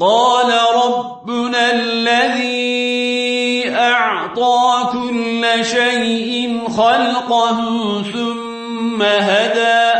قال ربنا الذي أعطى كل شيء خلقه ثم هدى.